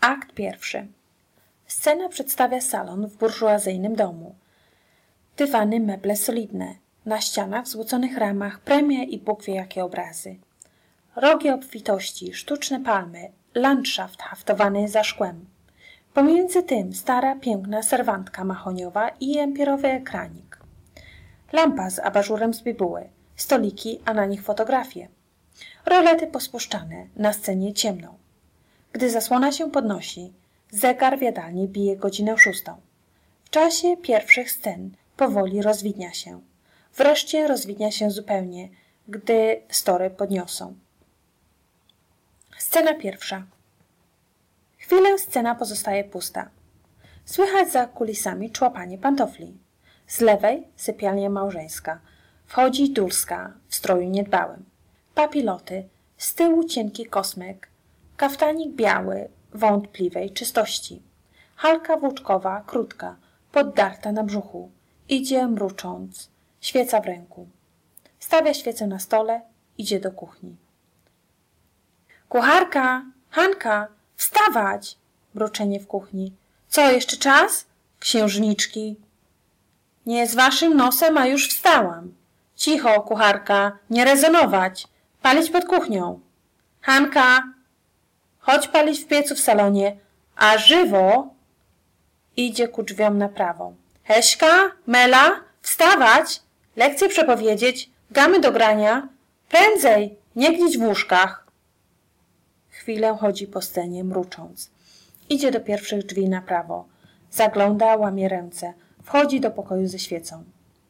Akt pierwszy. Scena przedstawia salon w burżuazyjnym domu. Dywany, meble solidne. Na ścianach w złoconych ramach premie i Bóg wie jakie obrazy. Rogi obfitości, sztuczne palmy, landschaft haftowany za szkłem. Pomiędzy tym stara, piękna serwantka mahoniowa i empierowy ekranik. Lampa z abażurem z bibuły, stoliki, a na nich fotografie. Rolety pospuszczane, na scenie ciemną. Gdy zasłona się podnosi, zegar w jadalni bije godzinę szóstą. W czasie pierwszych scen powoli rozwidnia się. Wreszcie rozwidnia się zupełnie, gdy story podniosą. Scena pierwsza. Chwilę scena pozostaje pusta. Słychać za kulisami człapanie pantofli. Z lewej sypialnia małżeńska. Wchodzi Dulska w stroju niedbałym. Papiloty, z tyłu cienki kosmek, kaftanik biały, wątpliwej czystości. Halka włóczkowa, krótka, poddarta na brzuchu. Idzie mrucząc, świeca w ręku. Stawia świecę na stole, idzie do kuchni. Kucharka, Hanka, wstawać! Mruczenie w kuchni. Co, jeszcze czas? Księżniczki. Nie z waszym nosem, a już wstałam. Cicho, kucharka, nie rezonować. Palić pod kuchnią. Hanka, chodź palić w piecu w salonie, a żywo idzie ku drzwiom na prawo. Heśka, Mela, wstawać, lekcje przepowiedzieć, gamy do grania. Prędzej, nie gnić w łóżkach. Chwilę chodzi po scenie, mrucząc. Idzie do pierwszych drzwi na prawo. Zagląda, łamie ręce. Wchodzi do pokoju ze świecą.